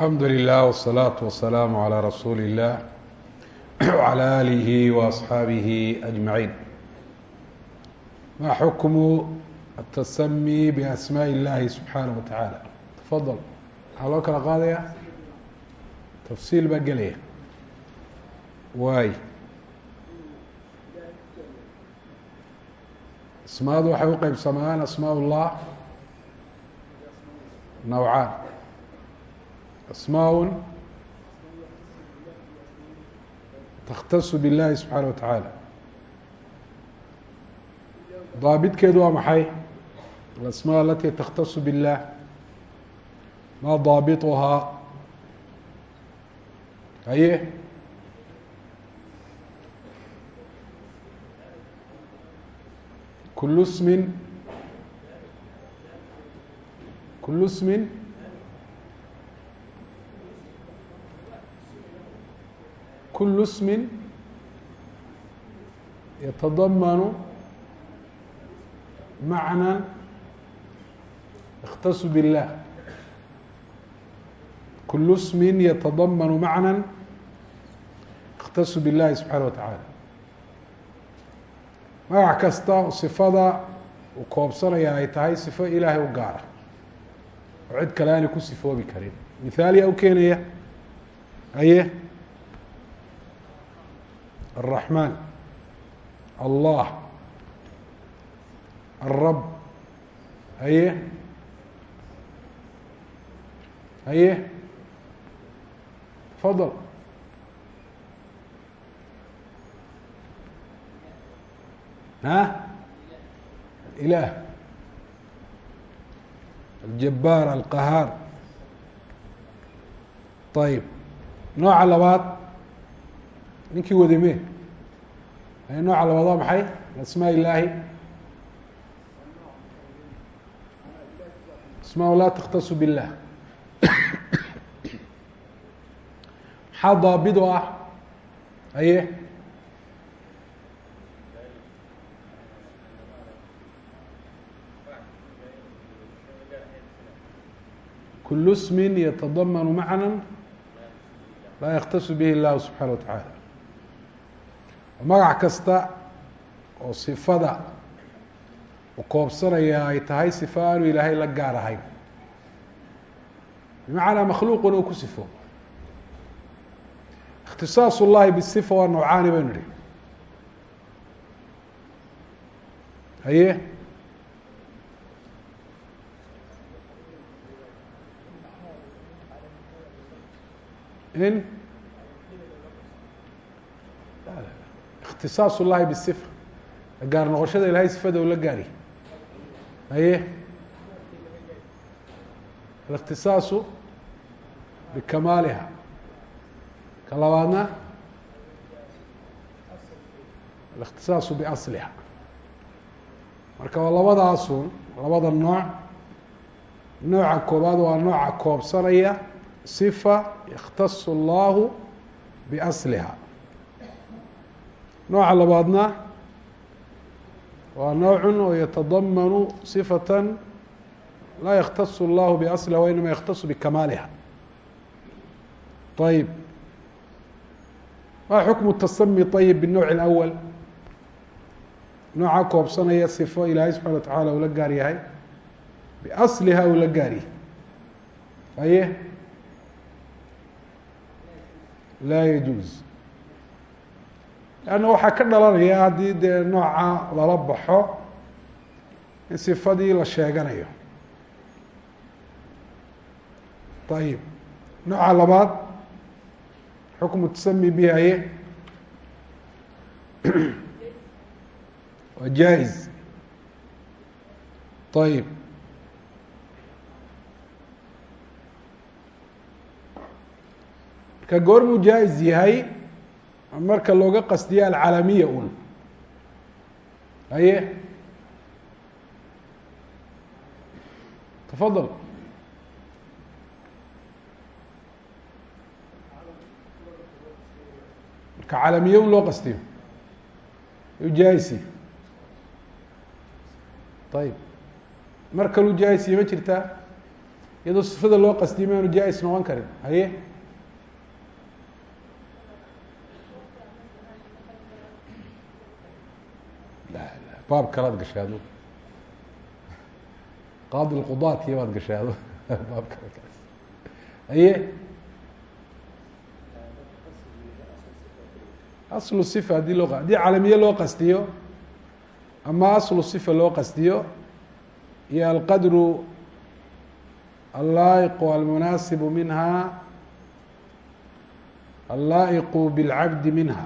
alxamdu lilah wsalaatu wasalaamu calaa rasuuli illah wacala aalihi wa asxaabihi ajmaciin ma xukmu atasami biasmaa illahi subxaana wa tacaala tafadal maxaa loo kala qaadaya tafsiil baa gelaya waay asmaadu waxay u qeybsamaan asmaa llah nawcaan asmaaء takhtasu biاllahi subxaanaه wa taعaalى daabitkeedu waa maxay alasmاء alati takhtasu biاllah ma daabituhaa haye kulu smin kulu smin kulu smin yatadamanu macna اkhtasu biاllah kulu smin yatadamanu macna اkhtasu biاllahi subxaanaه wa taعaalى magac kasta oo sifada uu koobsanaya ay tahay sifo ilaahay u gaara oo cid kale aanay ku sifoobi karin mithaaliya u keenaya aye الرحمن الله الرب haye haye تفضل ها الإله الجبار القهاar طيب nooca labaad ninkii wadime nooca labaad waa maxay asmاء الlahi asmاء la تkhtaص bالlah maxaa daabid o ah aye kul smin yatadamanu macna laa yktasu bihi اllahu subxaanaه wa taعaalى magac kasta oo sifada u koobsanaya ay tahay sifa aanu ilaahay la gaar ahayn. Bimacnaa makhluuquna uu ku sifo. Ikhtisaas ullahi bisifa waa noocaani baynu idhi. Haye? In? اkhtisaas الlahi bالصifa gaar noqoshada ilahay sifada ula gaari haye الاkhtisaasu bikamaaliha ka labaadna الاkhtisaasu basliha marka waa labadaasun labada nooc nooca koobaad waa nooca koobsanaya صifa yktas اllahu basliha nooca labaadna waa nooع oo yatadamanu صifaة laa yktas اllahu basliha wa inama yktasu bikamaaliha ayb ma xukmu الtasami طayb bالnowع الأwl nooca koobsanaya صifo ilaahay subحana wa taعala ula gaar yahay basliha ula gaar yahay aye laa yajuuz lanna waxaa ka dhalanaya haddii dee nooca lala baxo in sifadii la sheeganayo. Ayib nooca labaad xukmu tasami bihi aye waa jaa-iz. Ayib marka goormuu jaa-iz yahay marka looga qasdiyo alcalamiya un haye tafadal marka calamiye un loo qastiyo u jaa-isi ayib mar kaluu jaa-isiye ma jirtaa? Iyadoo sifada loo qasdiya maanu jaa-is noqon karin. Haye baab kalaad gashay adu qaadi lqudaadkiya baad gashay adu baab kale kaas haye aslu sifa haddii loo haddii calamiye loo qasdiyo ama aslu sifa loo qasdiyo iyo alqadru allaa'iqu almunaasibu minha allaa'iqu bilcabdi minha.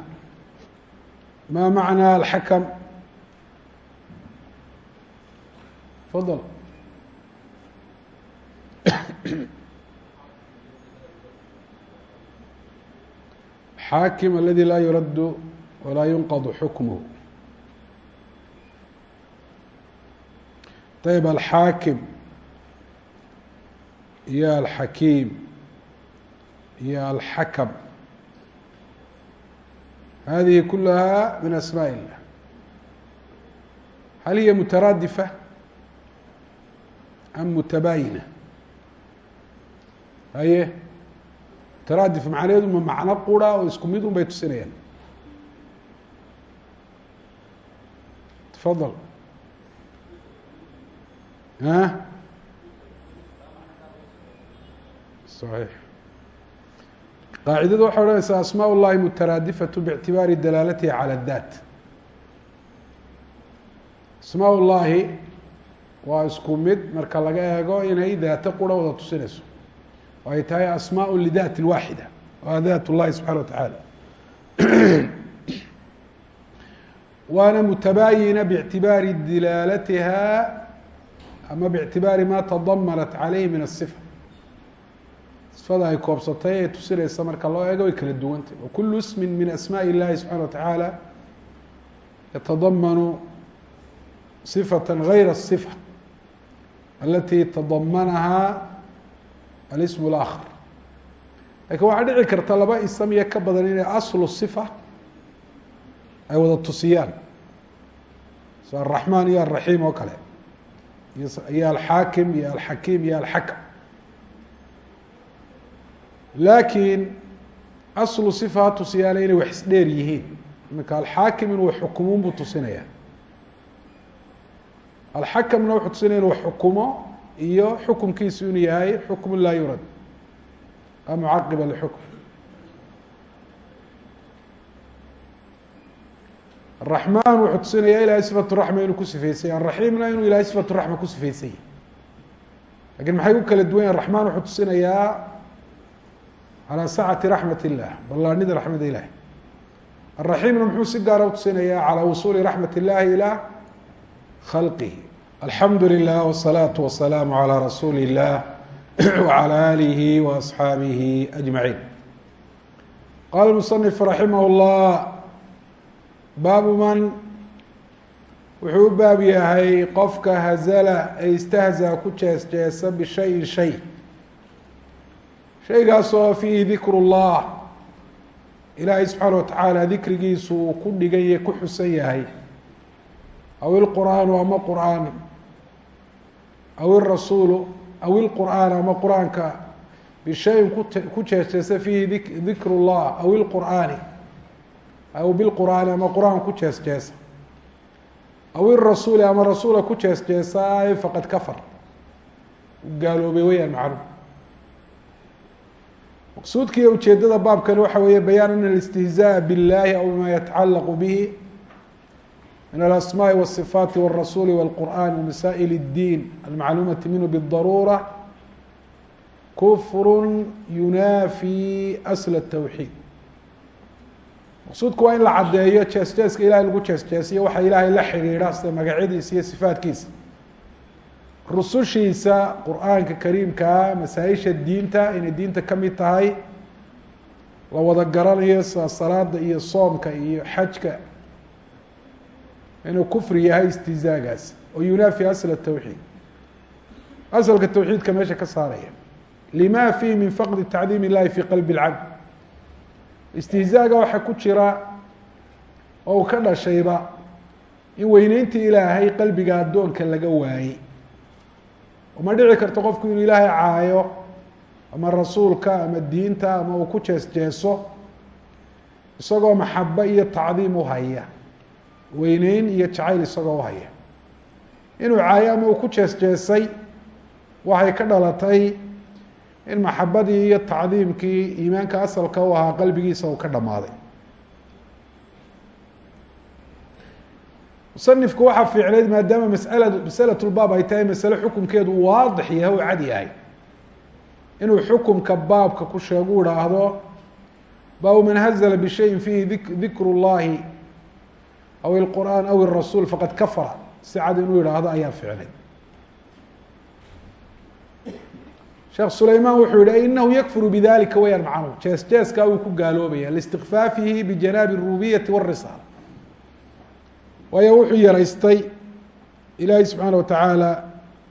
Ma macnaa alxakam fadl xaakim aladi laa yuraddu walaa yunqadu xukmuhu ayb alxaakim iyo alxakiim iyo alxakam hadihi kulaha min asmaaء illah hal hiya mutaraadifa am mutabaayina haye mutaraadif macnaheedu ma macno qura oo isku mid un bay tusinayaan tafadal a صaxiix qaacidadu waxay odhanaysaa asmaaء اllahi mutaraadifaة bاctibaari dalaalatiha calى الdat asmaaء اllahi waa isku mid marka laga eego inay daato qura wada tusinayso oo ay tahay asmaaء lidat waaxida waa dat اllahi subxana wa taعala waana mutabaayina bاctibaari dilaalatiha ama bاctibaari ma tadamanat calayh min الصifa sifada ay koobsatay ee tusinaysa marka loo eego way kala duwantay wakulu ismi min asmaaء اllahi subxana wa taعaalى yatadamanu صifaة غayra الصifa alati tadamanaha alism اlآkhar lakin waxaa dhici karta laba ism iyo ka badan inay aslu صifa ay wada tusiyaan so الraحman iyo الraحim oo kale iyo alxaakim iyo alxakiim iyo alxakam laakiin aslu صifa ha tusiyaana inay wax isdheer yihiin iminka alxaakim inuu xukumun buu tusinaya alxakamna wuxuu tusinaya inuu xukumo iyo xukumkiisu inuu yahay xukmu laa yurad mucaqiba lxukm araxmaan wuxuu tusinaya ilahay sifatu raxma inuu ku sifeysay araxiimna inuu ilahay sifatu raxma ku sifeysay laakiin maxay ku kala duwan yahin raxmaan wuxuu tusinayaa calaa sacati raxmat illah ballaanida raxmada ilahi araxiimna muxuu si gaara utusinayaa calaa wusuuli raxmat illahi ilaa khalqih alxamdu lilah wsalaatu wasalaamu calaa rasuuli illah wacalaa aalihi wa asxaabihi ajmaciin qaala musanif raximah llah baabu man wuxuu u baab yahay qofka hazala ee istahzaa ku jees jeesa bishayin shay. Shaygaasoo fiihi dikru llah ilaahay subxaana watacaala dikrigiisu uu ku dhigan yahy ku xusan yahay aw ilqur'aanu ama qur'aan aw irasuulu aw ilqur'aan ama qur'aanka bishayin ku jeesjeesa fiihi dik dikru llah aw ilqur'aani aw bilqur'aani ama qur'aan ku jees jeesa aw irasuuli ama rasuula ku jees jeesa faqad kafar gaaloobay weyaan macluum maqsuudka iyo ujeedada baabkani waxa weeye bayaan ana alistihzaaء biاllahi aw bima yatacalaqu bihi min alasmaaءi wالصifaati wالrasuuli wاlqur'an wamasaa'il اddiin almacluumati minhu bالdaruura kufru yunaafi asl الtawxiid maqsuudku waa in la caddeeyo jees jeeska ilahay lagu jees jeesiyo waxa ilaahay la xidhiidha sida magacyadiisa iyo sifaatkiisa rusushiisa qur-aanka kariimkaa masaa-isha diinta inay diinta ka mid tahay la wada garanayo sida salaada iyo soomka iyo xajka inuu kufri yahay istizaagaas oo yunaafi asl tawxiid. Asalka tawxiidka meesha ka saaraya. Lima fihi min faqdi tacdiim illahi fi qalbi اlcabd istihzaaga waxaa ku jira oo uu ka dhashayba in weyneyntii ilaahay qalbiga addoonka laga waayey. Ma dhici karto qofku inuu ilaahay caayo ama rasuulka ama diinta ama uu ku jees jeeso isagoo maxabo iyo tacdiim uhaya weyneyn iyo jacayl isagoo uhaya inuu caayo ama uu ku jees jeesay waxay ka dhalatay in maxabadii iyo tacdiimkii iimaanka asalka u ahaa qalbigiisa uu ka dhammaaday. Musanifku waxaa fiicnayd maadaama masala masalatulbaab ay tahay masale xukunkeedu waadix yahay u cad yahay. Inuu xukumka baabka ku sheegu idhaahdo baabu man hazla bishayin fiihi dikru llahi aw ilqur'aan aw irasuul faqad kafara si cad inuu yidhaahdo ayaa fiicnayd sheekh sulayman wuxuu yihi inahu yakfuru bidalika wayaan macnuhu jees jeeskaa wuu ku gaaloobaya liistikfaafihi bijanaabi الrububiyati wالrisaala waayo wuxuu yaraystay ilaahay subxaana watacaala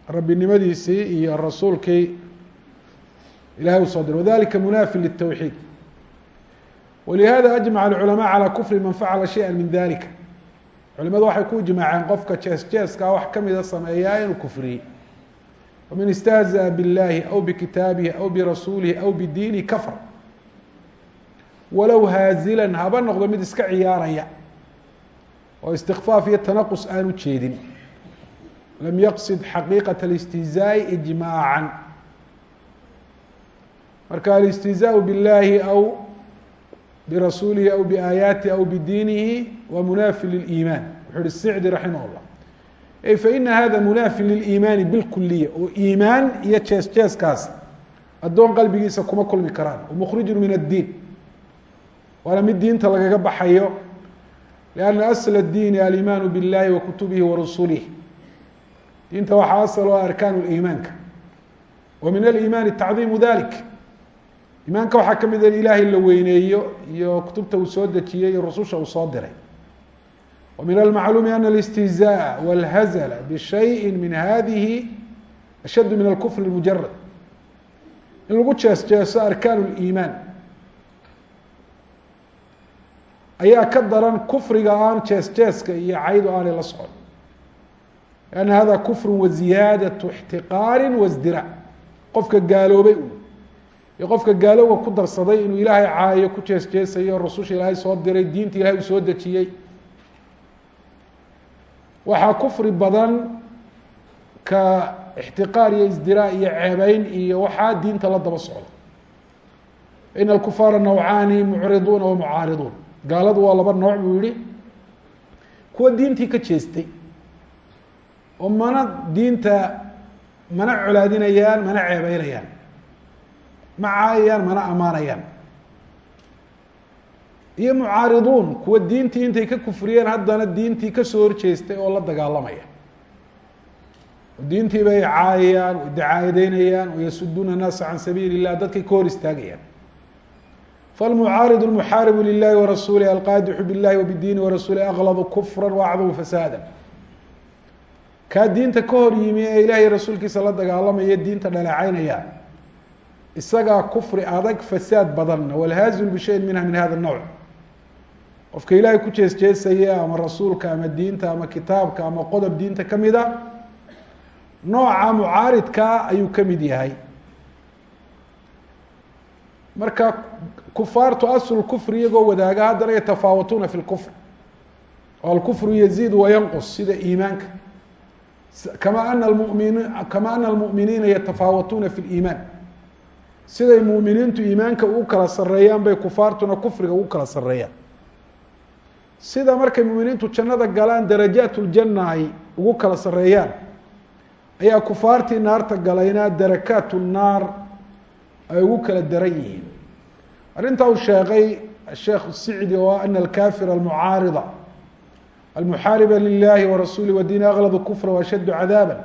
rabbinimadiisii iyo rasuulkii ilahay uu soo diray wadalika munaafi litowxiid walihada ajmaca alculama calى kufri man facala shayئa min dalika culimadu waxay ku ijmaaceen qofka jees jeeskaa wax kamida sameeyaa inuu kufriyey wman istahzaأ biاllahi aw bikitaabihi aw birasuulihi aw bidiinihi kafar walow haazilan haba noqdo mid iska ciyaaraya oo istikfaaf iyo tanaqus aan u jeedin lam yaqsid xaqiiqaة اlاstihzaaءi ijmaaعa marka alاstihzaaء biاllahi aw brasuulihi aw biaayaati aw bidiinihi wa munaafi liliimaan. Wuxuu ihi sicdi raximah llah ey faina hada munaafi liliimaani bilkuliya oo iimaan iyo jees jeeskaas addoon qalbigiisa kuma kulmi karaan mukhriju min addiin. Waana mid diinta lagaga baxayo. Lianna asl اdiini alimaanu biاllahi wa kutubihi wa rusulih diinta waxaa asal oo arkaanu iimaanka. Wa min aliimaani tacdiimu dalik imaanka waxaa ka mid in ilaahay la weyneeyo iyo kutubta uu soo dejiyey iyo rususha uu soo diray. Wa min almacluumi ana alistihzaa walhazla bishayi min hadihi ashaddu min alkufr mujarad in lagu jees jeeso arkaan liimaan ayaa ka daran kufriga aan jees jeeska iyo caydu aanay la socon. Lianna hada kufru wa ziyaadatu ixtiqaari qofka gaaloobay iyo qofka gaalowga ku darsaday inuu ilaahay caayo ku jees jeesayo rasusha ilaahay soo diray diinta ilahay uu soo dejiyey. Waxaa kufri badan ka ixtiqaar iyo isdiraa iyo ceebeyn iyo waxaa diinta la daba socda ina alkufaara nawcaani mucriduuna wa mucaariduun. Gaaladu waa laba nooc buu yihi kuwa diintii ka jeestay oo mana diinta mana colaadinayaan mana ceebeynayaan ma caayayaan mana amaanayaan iyo mucaariduun kuwa diintii intay ka kufriyeen haddana diintii ka soo horjeestay oo la dagaalamaya diintii bay caayayaan way dacaayadeynayaan wayasuduuna naasa can sabiili illah dadkay ka hor istaagayaan falmucaarid lmuxaaribu lilahi warasuulih alqaadixu billahi wabidiini warasuulih aklabu kufra waacdamu fasaada kaa diinta ka hor yimi ee ilahay rasuulkiisa la dagaalamaya diinta dhaleecaynaya isagaa kufri adag fasaad badanna walhaazil bishayin minha min hada الnowc qofka ilaahay ku jees jeesaya ama rasuulka ama diinta ama kitaabka ama qodob diinta kamida nooca mucaaridkaa ayuu ka mid yahay. Marka kufaartu aslu kufri iyagoo wadaaga haddana yatafaawatuuna fi lkufr oo alkufru yaziid wayanqus sida iimaanka. Kama ana almu'miniina yatafaawatuuna fi liimaan siday muuminiintu iimaanka ugu kala sareeyaan bay kufaartuna kufriga ugu kala sareeyaan sida markay muminiintu jannada galaan darajaat ljanna ay ugu kala sareeyaan ayaa kufaartii naarta galayna darakaat naar ay ugu kala daran yihiin. Arrintaa uu sheegay sheekh sicdi oo ana alkafir almucaarida almuxaariba lilahi warasuulih wadiini akladu kufra waashaddu cadaaba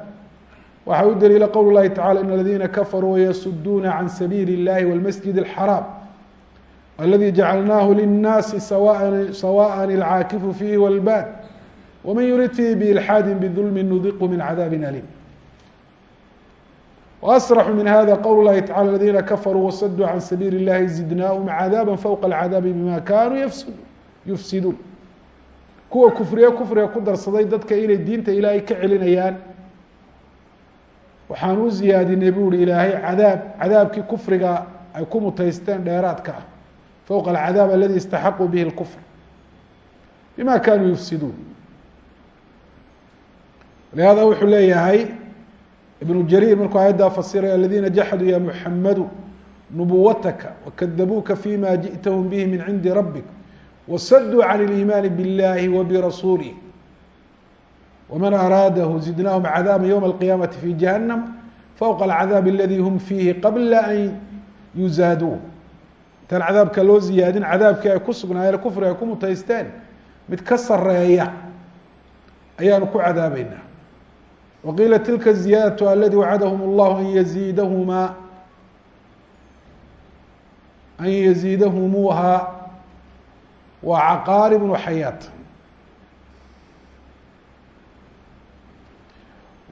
waxaa u daliila qowl اlahi tacala in aladiina kafaruu wayasuduuna can sabiili اllahi wاlmasjid اlxaraam aladi jacalnaahu linnaasi sawaءa ilcaakifu fiihi wاlbad wman yurid fiihi biilxaadi bdulmi nudiqu min cadaabi alim وأsرح min hada qwl الlahi taعalى الذina kafaruu وsaduu can sabiil الlahi zidnaahum cadاabا fوqa الcadaabi bima kanuu yufsiduun kuwa kufriye kufriga ku darsaday dadka inay diinta ilaahay ka celinayaan waxaan u ziyaadinay buuhi ilaahay cadaab cadaabkii kufriga ay ku mutaysteen dheeraadka ah. Fowqa alcadaab aladii istaxaquu bihi lkufr bima kaanuu yufsiduun. Lihaada wuxuu leeyahay ibnu jariir markuu aayaddaa fasiraya aladiina jaxaduu ya muxamadu nubuwataka wakadabuuka fima ji'tahum bihi min cindi rabbik wasaduu can اliimaani biاllahi wa birasuulih wman araadahu zidnaahum cadaaba ywma alqiyaamati fi jahannam fowqa alcadaab aladi hum fiihi qabla an yuzaaduu intaan cadaabka loo ziyaadin cadaabkii ay ku sugnaayeen kufri ay ku mutaysteen mid ka sareeya ayaanu ku cadaabeynaa waqiila tilka ziyaadatu aladi wacadahum اllahu an yaziidahuma an yaziidahumuuha waa caqaarib waxayaat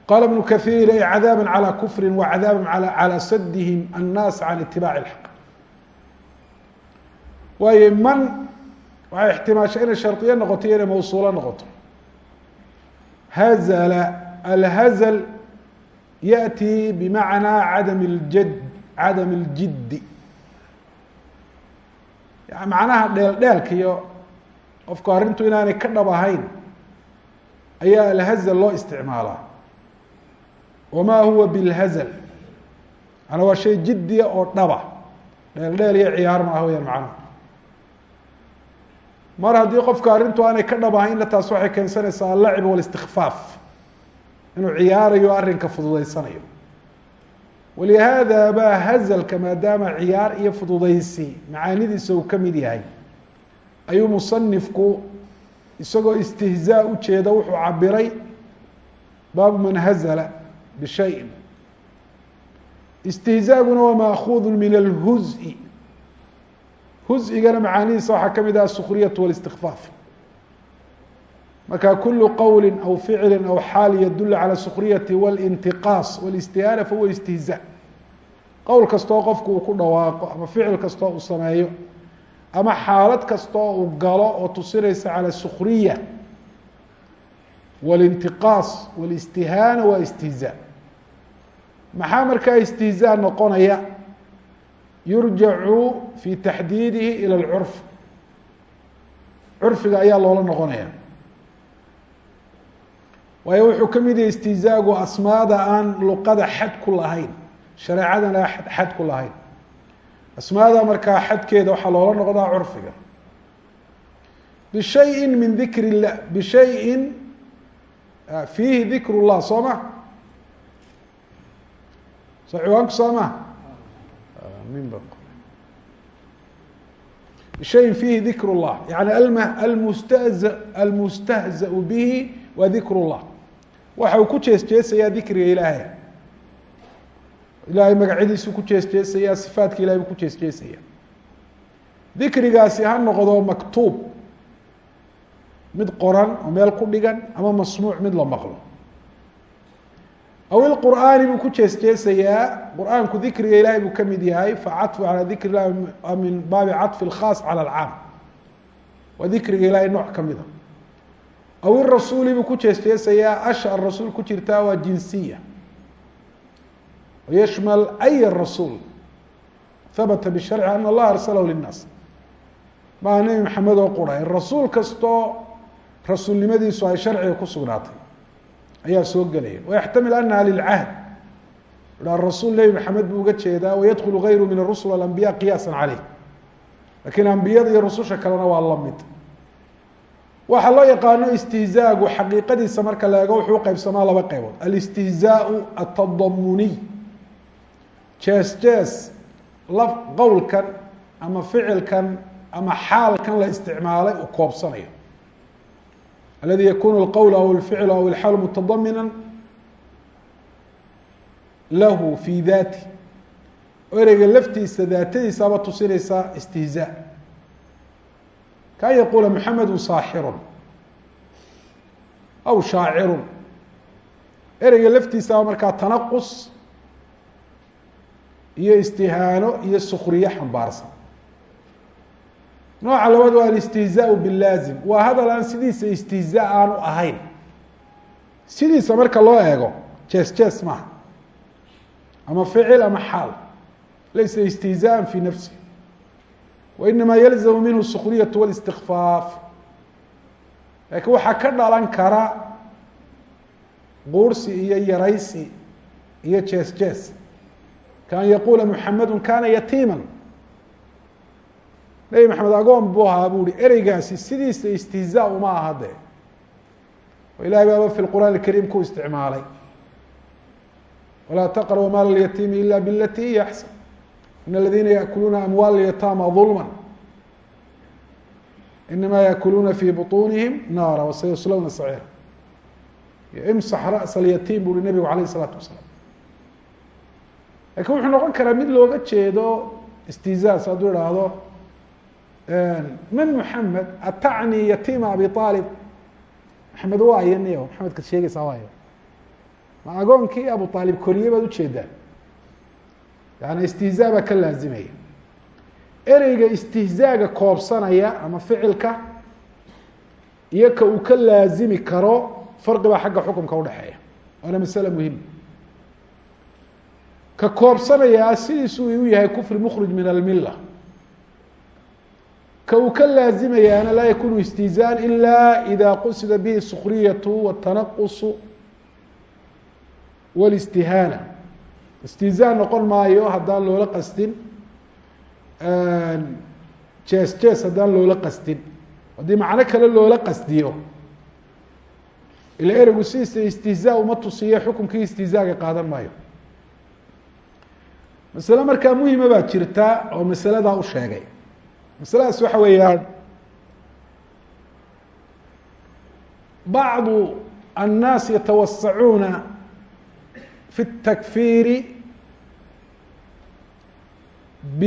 qala ibnu kahiir ay cadaaba calى kufri wacadaaba calى sadihim annaas can itibaaci اlxaq waayo man waxay ixtimaasha inay shardiyo noqoto iyo inay mawsuulo noqoto hazla alhazl yaأti bimacnaa cadam اljad cadam اljiddi macnaha dheel dheelka iyo qofku arrintu inaanay ka dhab ahayn ayaa alhazl loo isticmaalaa wma huwa bilhazl ana waa shay jidiya oo dhaba dheel dheel iyo ciyaar ma ah weyaan macnaha mar haddii qofka arrintu aanay ka dhab ahaynna taas waxay keensanaysaa allacib walistikfaaf inuu ciyaarayo arrinka fududaysanayo walihaada baa hazalka maadaama ciyaar iyo fududaysi macaanidiisa uu ka mid yahay ayuu musanifku isagoo istihzaa ujeeda wuxuu cabiray baabu man hazla bishayin istihzaaguna waa maakuudu min alhuzi huzigana macaanidiisa waxaa ka mid ah asukriyatu walistikfaaf marka kulu qowli aw ficli aw xaal yadul calى sukriyati walintiqaas walistihaana fahuwa istihzaa qowl kastoo qofku uu ku dhawaaqo ama ficil kastoo uu sameeyo ama xaalad kastoo uu galo oo tusinaysa calى sukriya walintiqaas walistihaana waa istihzaa maxaa markaa istihzaa noqonaya yurjacu fi taxdiidihi ilى اlcurf curfiga ayaa loola noqonaya waayo wuxuu ka mid yahay istihzaagu asmaada aan luqada xad ku lahayn shareecadana xad ku lahayn asmaada markaa xadkeeda waxaa loola noqdaa curfiga bishayi min dikr اlah bishayin fiihi dikr اllah soo ma So ciwaanku soo ma bishayin fiihi dikr اllah yani almustahza almustahza bihi waa dikr اllah waxa uu ku jees jeesayaa dikriga ilaahay. Ilaahay magacyadiisu ku jees jeesaya sifaadka ilahay buu ku jees jeesaya dikrigaasi ha noqdo maktuub. Mid qoran oo meel ku dhigan ama masmuuc mid la maqlo aw ilqur'aani buu ku jeesjeesayaa qur'aanku dikriga ilahay buu ka mid yahay facatfu calaa dikri ilah min baabi cafi اlkhaas calى alcaam waa dikriga ilahay nooc ka mida ah. aw irasuuli buu ku jeesjeesayaa asha rasuul ku jirtaa waa jinsiya. Yashmal aya rasuul habata bisharci ana allaha arsalahu linnaas. Maaha nebi maxamed oo qura rasuul kastoo rasuulnimadiisu ay sharciga ku sugnaatay ayaa soo gelaya. Wayaxtamil anaha lilcahd ha rasuul nebi maxamed buu uga jeedaa wayadkulu gayru min arusul alambiya qiyaasa caleyh lakiin ambiyada iyo rususha kalena waa la mid waxaa loo yaqaano istihzaagu xaqiiqadiisa marka la eego wuxuu uqeybsamaa laba qeybood alistihzaau atadamuniy jees jees. Laf qowlkan ama ficilkan ama xaalkan la isticmaalay uu koobsanayo aladi yakunu اlqowl aw اlficl aw اlxaal mutadamina lahu fi dati ereyga laftiisa daatadiisaaba tusinaysa istihzaa kan yaquula mxamedu saaxiru aw shaaciru ereyga laftiisaaba markaa tanaqus iyo istihaano iyo sukriye xambaarsan nooca labaad waa alistihzaau bilaazim waa hadal aan sidiisa istihzaa aanu ahayn. Sidiisa marka loo eego jees jees maaha ama ficil ama xaal. Laysa istihzaan fi nafsi. Wainamaa yalzamu minhu sukriyatu walistikfaaf. Laakiin waxaa ka dhalan kara quursi iyo yaraysi iyo jees jees kan yaquula muxamadu kana yatiima nebi maxamed agoon buu ahaa bu uhi ereygaasi sidiisa istihzaa uma aha de oo ilahay baaba fi lqur'aan اkariim ku isticmaalay walaa taqrbu maal اlyatiimi ila blati hiya axsan in aladina yaakuluuna amwaal اlyataama ظulma inama yaakuluuna fi buطunihim naara wasayaslawna saciira imsax raأsa اlyatiim bu uhi nebigu alayh الsalaatu wasalaam lakin wuxuu noqon karaa mid looga jeedo istihzaas hadduu ihaahdo man muxamed atacni yatiima abi aalib maxamed waayo niyo maxamedka sheegaysaa waayo. Ma agoonkii abu aalib koriye baad u jeedaa yaani istihzaa baa ka laazimaya ereyga istihzaaga koobsanaya ama ficilka iyo ka uu ka laazimi karo farqi baa xagga xukumka udhexeeya waana masale muhiim ka koobsanayaa sidiisuu u yahay kufri mukhrij min almila ka uu ka laazimayaana laa yakunu istihzaan ila ida qusida bihi sukriyatu wاtanaqusu wاlistihaana istihzaan noqon maayo haddaan loola qasdin jees jees haddaan loola qasdin. Haddii macno kale loola qasdiyo ila ereygu sidiisa istihzaa uma tusiye xukunkii istihzaaga qaadan maayo. Masale markaa muhima baa jirta oo masaladaa u sheegay masaladaas waxa weeyaan bacdu annaas yatawasacuuna fi الtakfiiri b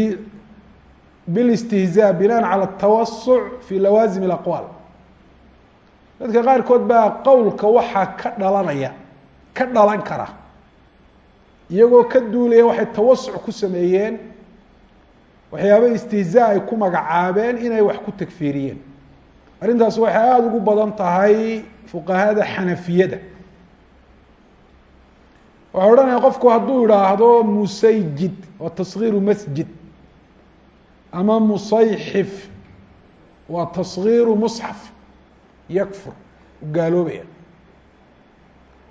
bilistihzaa binaan calى الtawasuc fi lawaasim اlaqwaal dadka qaarkood baa qowlka waxaa ka dhalanaya ka dhalan kara iyagoo ka duulaya waxay tawasuc ku sameeyeen waxyaaba istihzaa ay ku magacaabeen inay wax ku tagfiiriyeen arrintaas waxay aada ugu badan tahay fuqahada xanafiyada. Waxay odhanaya qofku hadduu idhaahdo musayjid waa taskiiru masjid ama musayxif waa taskiiru musxaf yakfur gaaloobaya.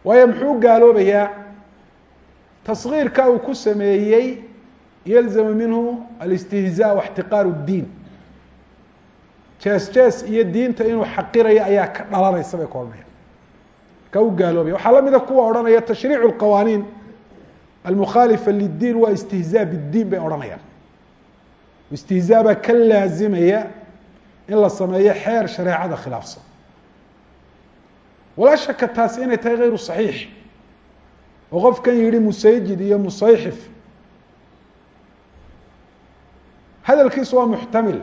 Waayo muxuu gaaloobayaa? Taskiirka uu ku sameeyey yalzamu minhu alistihzaa waxtiqaar اdiin jees jees iyo diinta inuu xaqirayo ayaa ka dhalanaysa bay ka odhanaya markaa u gaaloobaya waxaa lamida kuwa odhanaya tashriic اlqawaaniin almukhaalifa lidiin waa istihzaa bاdiin bay odhanayaan istihzaa baa ka laazimaya in la sameeyo xeer shareecada khilaafsan walaa shaka taasi inay tahay gayru صaxiix oo qofkan yihi musayjid iyo musayxif hadalkiisu waa muxtamil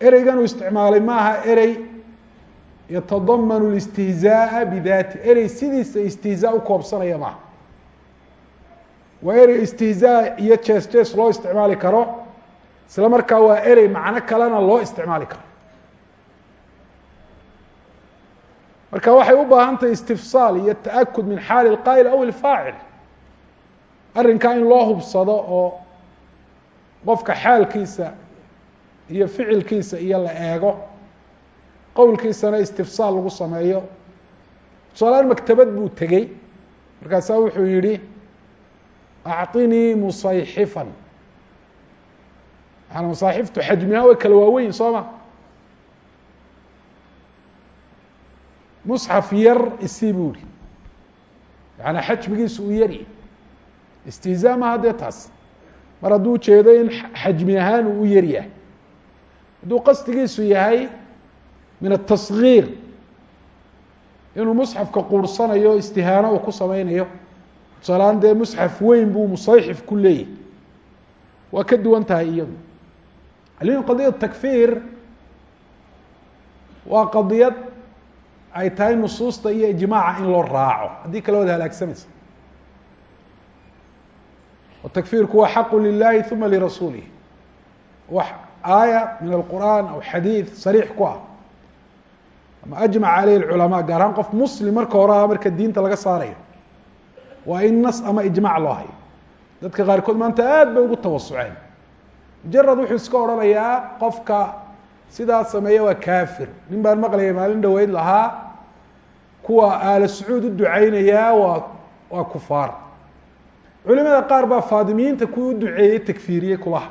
ereygan uu isticmaalay maaha erey yatadamanu اlistihzaaءa bidati erey sidiisa istihzaa u koobsanaya maaha waa erey istihzaa iyo jees jees loo isticmaali karo isla markaa waa erey macno kalena loo isticmaali karo marka waxay u baahan tahay istifsaal iyo ta'akud min xaali اlqaa'il aw ilfaacil arrinkaa in loo hubsado oo qofka xaalkiisa iyo ficilkiisa iyo la eego qowlkiisana istifsaal lagu sameeyo. Tusaalahaan maktabad buu tegey. Markaasaa wuxuu yihi acطinii musayxifan. Maana masaaxiftu xajmiha way kala waaweyn soo ma? Musxaf yar isii buu ihi yaana xajmigiisu uu yari. Istihzaa maha dee taas mar hadduu ujeedo in xajmi ahaan uu u yar yahay. Hadduu qasdigiisu yahay min atasgiir inuu musxafka quursanayo istihaano uu ku sameynayo tusaalahaan dee musxaf weyn buu musayxif ku leeyahy waa ka duwan tahay iyadu. Alin qadiyad takfiir waa qadiyad ay tahay nusuusta iyo ijmaaca in loo raaco. Haddii kale wada halaagsamaysa takfiirku waa xaqu lilahi uma lirasuulih wax aaya min alqur'an aw xadiid sariix ku ah ama ajmac caleyh اculamaa gaar ahaan qof muslim marka hore ah marka diinta laga saarayo waa in nas ama ijmac loo hayo dadka qaarkood maanta aad bay ugu tawasuceen mujarad wuxuu iska odhanayaa qofka sidaa sameeya waa kafir nin baan maqlayay maalin dhaweyd lahaa kuwa aala sacuud u duceynayaa waa waa kufaar culimada qaar baa faadimiyiinta kuwii u duceeyey takfiiriyey kulaha.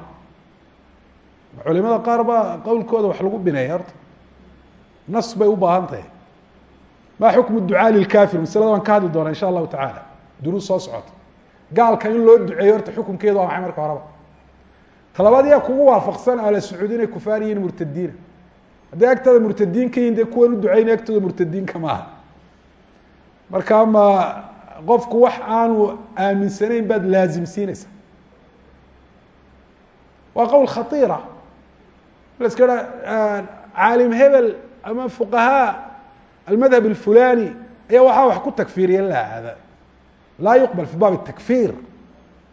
Culimada qaar baa qowlkooda wax lagu bineeya horta. Nas bay u baahan tahay. Ma xukmu ducaa lilkafir maslada waan ka hadli doonaa insha allahu tacaala. Duruus soo socota. Gaalka in loo duceeyo horta xukumkeedu waa maxay marka horeba? Talabaad yaa kugu waafaqsan ala sacuud inay kufaar yihiin murtadiina hadday agtada murtadiin ka yihiin dee kuwan u duceynay agtooda murtadiinka maaha. Marka ma qofku wax aanu aaminsanayn baad laazimsiinaysa waa qowl khaiira la iska ha caalim hebel ama fuqahaa almadhab alfulani ayaa waxaa wax ku takfiiriya la hada. Laa yuqbal fi baab takfir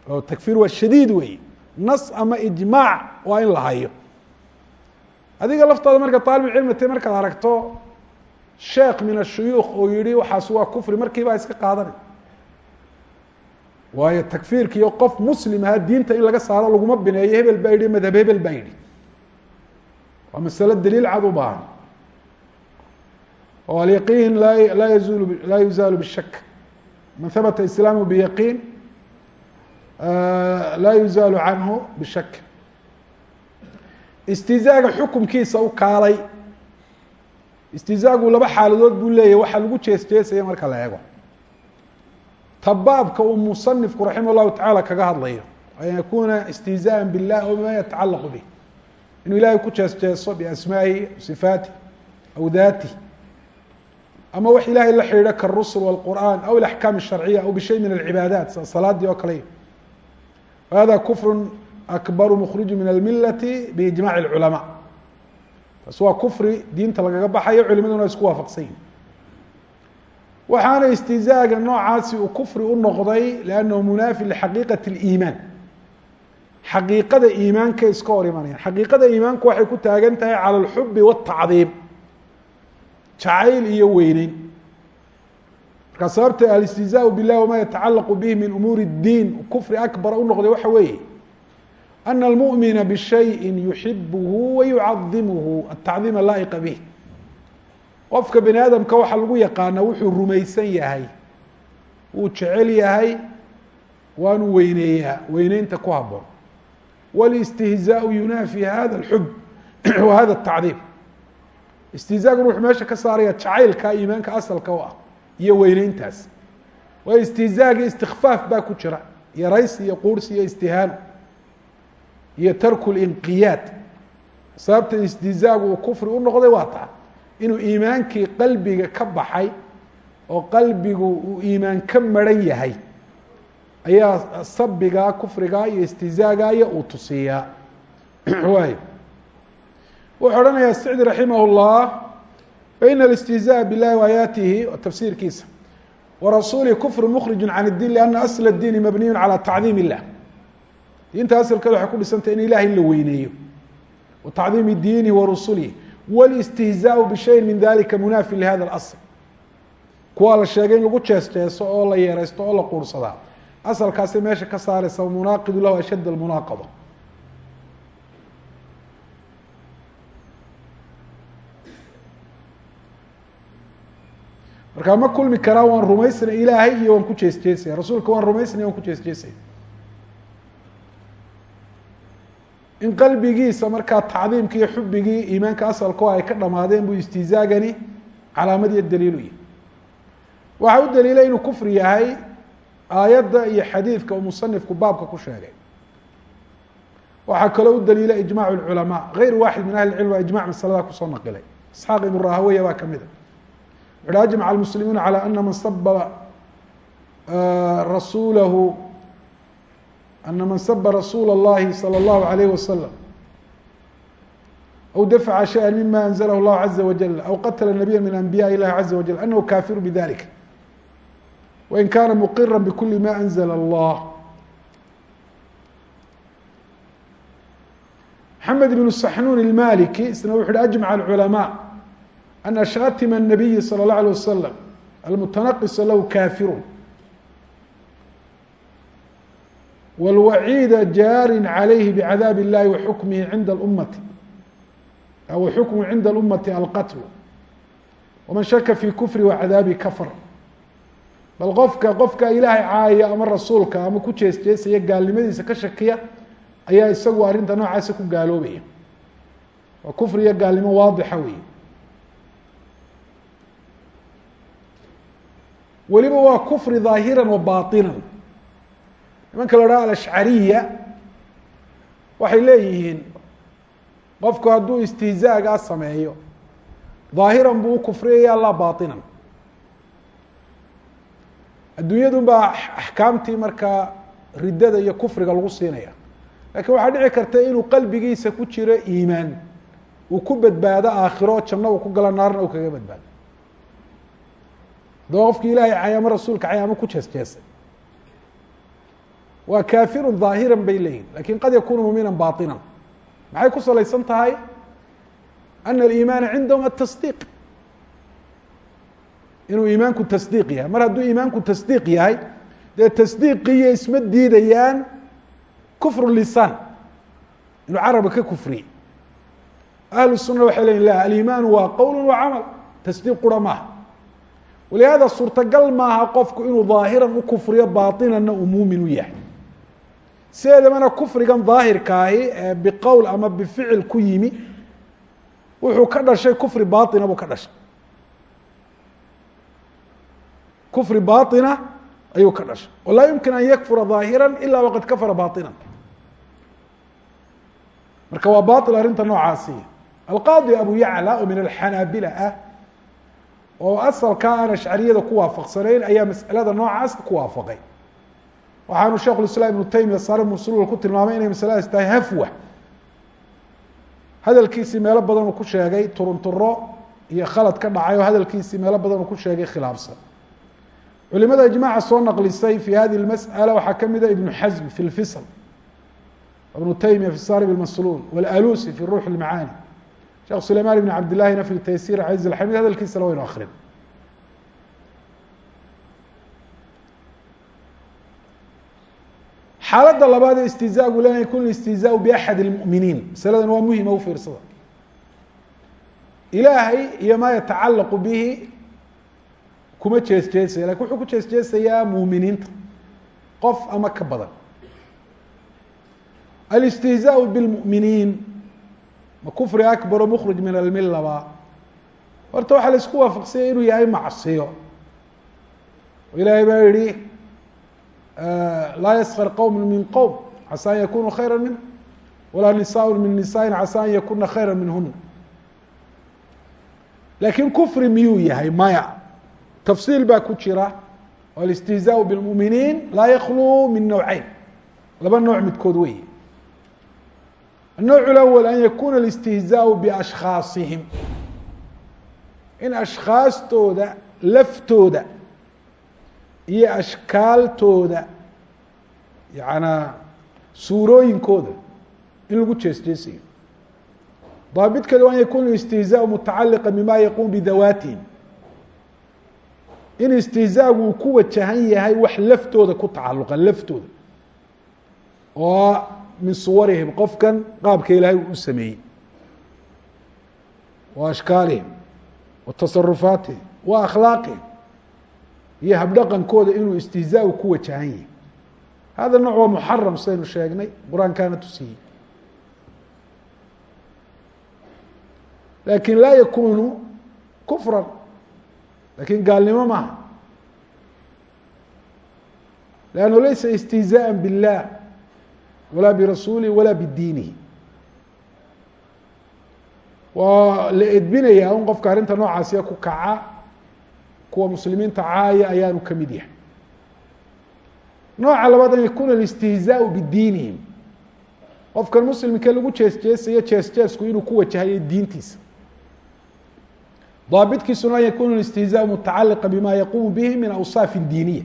oo takfir waa shadiid wey nas ama ijmaac waa in la hayo. Adiga laftaada marka taalib cilmi te markaad aragto sheekh min ashuyuukh oo yihi waxaas waa kufri markiibaa iska qaadanay waayo takfiirkiiyo qof muslim ahaa diinta in laga saaro laguma bineeyo hebel baa yihi madhab hebel baa yidhi waa masalo daliil cad u baahan. Oo alyaqiin laa laa yazul laa yuzaalu bishak man habata islaamu biyaqiin laa yuzaalu canhu bishak istizaaga xukumkiisa u kaalay. Istizaagu laba xaaladood buu leeyahy waxaa lagu jees marka la eego tabaabka uu musanifku raximah llahu tacaala kaga hadlayo an yakuna istihzaءa biاllah o bima yatacalaqu bih inuu ilahay ku jees jeeso biasmaa'ihi sifaatih aw daatih ama wax ilahay la xidhiidho karusul wاlqur'an aw ilaxkaam الsharciya aw bishay min alcibaadaat sida salaadii oo kale hada kufru akbaru mukhriju min almilati biijmac اlculamaa taas waa kufri diinta lagaga baxayo culimaduna isku waafaqsan yihin waxaana istizaaga noocaasi uu kufri u noqday lannahu munaafi lixaqiiqati اliimaan xaqiiqada iimaanka iska hor imanayaan xaqiiqada iimaanku waxay ku taagan tahay cala alxubi wاtacdiim jacayl iyo weyneyn markaa sababta alistihzaau bilah wama yatacalaqu bihi min umuuri اdiin kufri akbara u noqday waxa weeye ana almu'mina bishayin yuxibuhu wa yucadimuhu atacdiima laa'iqa bih qofka bani aadamka waxaa lagu yaqaanaa wuxuu rumaysan yahay wuu jecel yahay waanu weyneeyaa weyneynta ku haboon wاlistihzaau yunaafi hada اlxub wa hada الtacdiim istihzaaguna wuxuu meesha ka saaraya jacaylka iimaanka asalka u ah iyo weyneyntaas waayo istihzaagii istikfaaf baa ku jira yaraysi iyo quursi iyo istihaano iyo tarku linqiyaad sababta istihzaagu uu kufri u noqday waa taa inuu iimaankii qalbiga ka baxay oo qalbigu uu iimaan ka maran yahay ayaa sabigaa kufrigaa iyo istihzaagaya uu tusiyaa waay wuxuu odhanayaa sicdi raximah اllah faina alistihzaaء biاllahi waayaatihi tafsiirkiisa warasuulihi kufru mkriju can اdiin lana asl اdiini mabniyu calى tacdiim illah diinta asalkeeda waxay ku dhisantay in ilahay la weyneeyo wa tacdiimi diinihi wa rusulihi wاlistihzaaءu bishayin min dalika munaafi lihada اlasl kuwaa la sheegay in lagu jees jeeso oo la yeereysto oo la quursadaa asalkaasi meesha ka saaraysa munaaqidu lahu ashadd اmunaaqada markaa ma kulmi karaa waan rumaysnay ilaahay iyo waan ku jees jeesaya rasuulka waan rumaysnay waan ku jees jeesaya in qalbigiisa markaa tacdiimki iyo xubigii iimaanka asalko ay ka dhamaadeen buu istihzaagani calaamad iyo daliilu yahy waxa u daliilay inuu kufri yahay aayadda iyo xadiidka uu musanifku baabka ku sheegay waxaa kaloo u daliila ijmac اculamaa غayr waaxid min ahli cilm baa ijmac masalada kusoo naqilay isxaaq ibn rahawaya baa kamida wuxu hi ajmac almuslimuuna calى ana man saba rasuulahu ana man saba rasuula اllahi salى اllahu alayh wasalam aw dafca shayئa mima anzlah اllahu caza wajal aw qatla nabiya min anbiyaءi ilahi caza wajal anahu kafiru bidalika wain kana muqira bkuli ma anzla اllah محamed بن سحنون الmaliki isna wuxu hi أجمع العلماء أن شhاtم النبي صلى الله عليه وسلم المتنqص lah kاfir wاlwaciida jaarin عalayhi bcadaab الlahi waxukmihi cinda اummati aw xukmu cinda اlummati alqatl waman shaka fi kufri wacadaabi kafar bal qofka qofka ilaahay caaya ama rasuulka ama ku jees jeesaya gaalnimadiisa ka shakiya ayaa isagu arrinta noocaasa ku gaaloobaya waa kufri iyo gaalnimo waadixa wey weliba waa kufri ظaahira wa baطina nimanka la dhaha alashcariya waxay leeyihiin qofku hadduu istihzaagaa sameeyo ظaahiran buu ukufriyaya la baطinan adduunyadun baa axkaamtii markaa riddada iyo kufriga lagu siinaya. Lakin waxaa dhici karta inuu qalbigiisa ku jiro iimaan uu ku badbaado aakhiro janno uu ku galo naarna uu kaga badbaado. Haddaba qofki ilahay cay ama rasuulka cay ama ku jees jeesay waa kafiru ظaahiran bay leeyihin lakin qad yakunu muminan baطinan maxay ku salaysan tahay ana aliimaana cindahum atasdiiq inuu iimaanku tasdiiq yahay mar hadduu iimaanku tasdiiq yahay dee tasdiiqiyo isma diidayaan kufru lisaan inuu carabka ka kufriyey ahlu suna waxay leyiin la aliimaanu waa qowl wa camal tasdiiq qura maaha walihaada suurtagal maaha qofku inuu ظaahiran u kufriyo baطinanna uu muumin u yahay sideedabana kufrigan daahirkaahi ee biqowl ama bificil ku yimi wuxuu ka dhashay kufri baina buu ka dhashay. Kufri baina ayuu ka dhashay. Oo laa yumkin an yakfura ظaahira ilaa waqad kafara bainan marka waa bail arrinta noocaasi. Alqaadi abu yacla oo min alxanaabila ah oo asalkaa aan ashcariyada ku waafaqsanayn ayaa masalada noocaas ku waafaqay waxaanu shekhu islam ibnu taymiya sare musulul ku tilmaamay inay masaladaas tahay hafwa hadalkiisii meelo badan uu ku sheegay turunturo iyo khalad ka dhacay oo hadalkiisii meelo badan uu ku sheegay khilaafsan culimada ijmaaca soo naqlisay fi hadi اmasأala waxaa kamida ibnu xasm fi lfisl ibnu taymiya fi sarib اmasluul wاlalusi fi ruux اlmacaani sheekh sulayman ibn cabd lahina fi taysir caziz اxamid hadalkiisana waynu akrin xaalada labaadee istihzaagu lenahay kun istihzaau biaxad اlmuminiin masaladan waa muhima ufiirsada ilaahay iyo maa yatacalaqu bihi kuma jees jeesaya laakiin wuxuu ku jees jeesayaa muuminiinta qof ama ka badan. Alistihzaau bilmuminiin ma kufri akbaro mukhrij min almilaba horta waxaa la isku waafaqsanya inuu yahay macsiyo. Ilaahay baa yihi laa yaskr qowm min qowm casى an yakunuu khayra minh walaa nisaء min nisaءi casى an yakuna khayra minhuna lakin kufri miyuu yahay maya tafsiil baa ku jira oo alistihzaaء bاlmuminiin laa yakluu min nowceyn laba nooc midkood wey الnowع اأول an yakuna الاstihzaaء bأshkhaasihim in ashkhaastooda laftooda iyo ashkaaltooda yanaa suurooyinkooda in lagu jees jeesayo daabitkeeda waa an yakunu istihzaau mutacaliqa bima yaquum bidawaatihim in istihzaagu uu ku wajahan yahay wax laftooda ku tacalluqa laftooda. Oo min suwarihim qofkan qaabka ilaahay uu u sameeyey. Wa ashkaalihim wa wa akhlaaqihim iyo habdhaqankooda inuu istihzaau ku wajahan yahay. Hada nooc waa muxaram sidaynu sheegnay qur'aankaana tusiyey. Lakin laa yakunu kufran laakiin gaalnimo maaha. Lannu laysa istihzaaءa biاllah walaa birasuulih walaa bidiinihi. Waa la edbinayaa un qofka arrinta noocaasiya ku kaca kuwa muslimiinta caaya ayaanu ka mid yahay. Nooca labaad an yakuna alistihzaaءu bidiinihim qofkan muslimka lagu jees jeesayo jees jeesku inuu ku wajahayo diintiisa. Daabitkiisuna an yakuna istihzaaء mutacaliqa bima yaqumu bihi min awsaaf diiniya.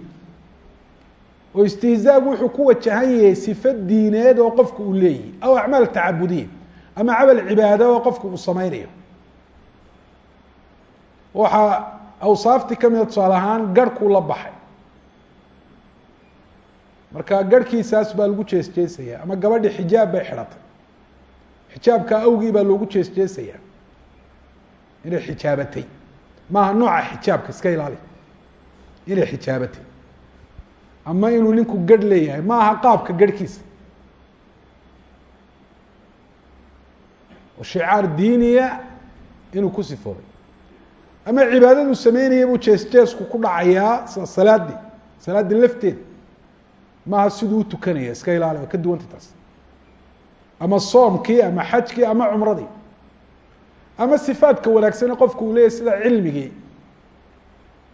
Oo istihzaagu wuxuu ku wajahan yahay sifa diineed oo qofku uu leeyahy aw acmaal tacabudiya ama camal cibaado oo qofku uu sameynayo waxaa awsaaftii kamida tusaale ahaan garhkuu la baxay. Marka garhkiisaas baa lagu jees jeesaya ama gabadhi xijaab bay xidhatay. Xijaabka awgii baa loogu jees jeesaya inay xijaabatay. Maaha nooca xijaabka iska ilaali. Inay xijaabatay. Ama inuu ninku garh leeyahay ma aha qaabka garhkiisa. Oo shicaar diiniya inuu ku sifoobay ama cibaadadu sameynaya buu jees jeesku ku dhacayaa salaadii salaaddii lafteeda maaha siduu utukanaya iska ilaali ka duwanta taas. Ama soomkii ama xajkii ama cumradii. Ama sifaadka wanaagsane qofku uu leeyahy sida cilmigii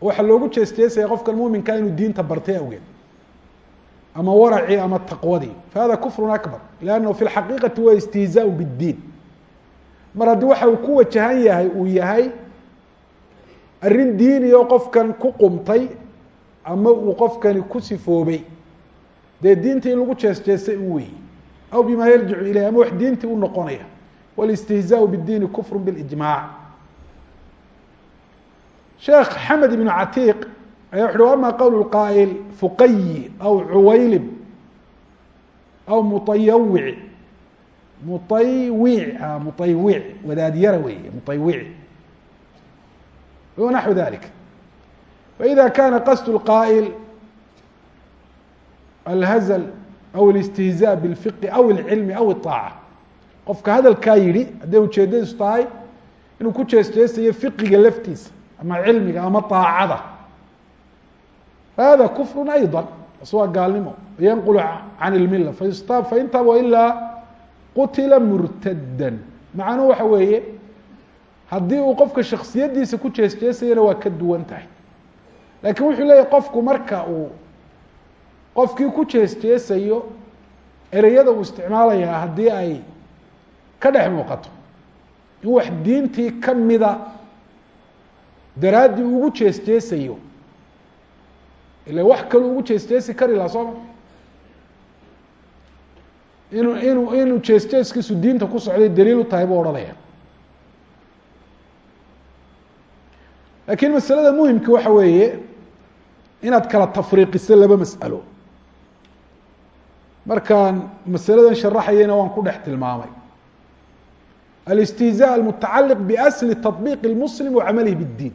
waxaa loogu jees jeesaya qofkan muminkaa inuu diinta bartay awgeed. Ama waracii ama taqwadii fahada kufrun akbar lannahu fi lxaqiiqati wa istihzaau biddiin mar haddii waxa uu ku wajahan yahay uu yahay arrin diiniyo qofkan ku qumtay ama uu qofkani ku sifoobay. Dee diinta in lagu jees jeestay u weeye aw bimaa yarjicu ilayh ama wax diintii u noqonaya. Walistihzaau bidiini kufru bilijmaac sheekh xamed ibnu catiiq ayaa wuxu uhi ama qowl lqaa'il fuqayi aw cuwaylib aw mutayawici mutayiwic mutayiwic ah, wadaad yara weeye mutayiwici naxو dalik faإida kana qasd اqaa'il alhazl aw اlاstihzاء bاlfiqi aw اlcilmi aw الطaacة qofka hadalkaa yihi hadday ujeedadiisu tahay inuu ku jees jeesayo fiqiga laftiisa ama cilmiga ama طaacada fahada kufru ayضا as waa gaalnimo yanqul can اlmila fastaab faintab ilaa qutila murtada macnuhu waxa weeye haddii uu qofka shaksiyadiisa ku jees jeesayana waa ka duwan tahay. Lakin wuxuu leeyahy qofku marka uu qofkii ku jees jeesayo ereyada uu isticmaalayaa haddii ay ka dhex muuqato in wax diintii kamida daraaddii ugu jees jeesayo ila wax kaluu ugu jees jeesi kari laha sooma inuu inuu inuu jees jeeskiisu diinta ku socday daliil u tahay buu odhanaya lakin masalada muhimka waxa weeye inaad kala tafriiqiso laba mas'alo markaan masaladan sharaxayana waan ku dhex tilmaamay alistihzaa almutacaliq biasli taطbiiq اlmuslim wa camalihi bاddiin